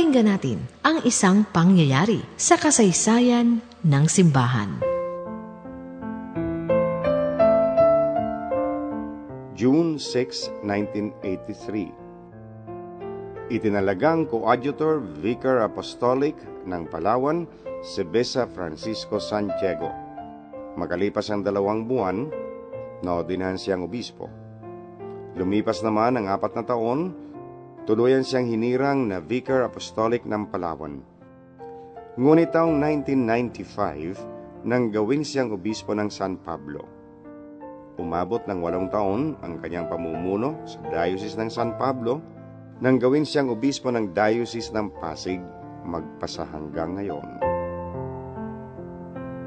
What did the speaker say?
Pakinggan natin ang isang pangyayari sa kasaysayan ng simbahan. June 6, 1983 Itinalagang coadjutor Vicar Apostolic ng Palawan si Besa Francisco Santiago. Makalipas ang dalawang buwan, naordinahan siyang obispo. Lumipas naman ang apat na taon, tuluyan siyang hinirang na Vicar Apostolic ng Palawan. Ngunit taong 1995, nang gawin siyang obispo ng San Pablo. Umabot ng walong taon ang kanyang pamumuno sa Diocese ng San Pablo nang gawin siyang obispo ng Diocese ng Pasig magpasa hanggang ngayon.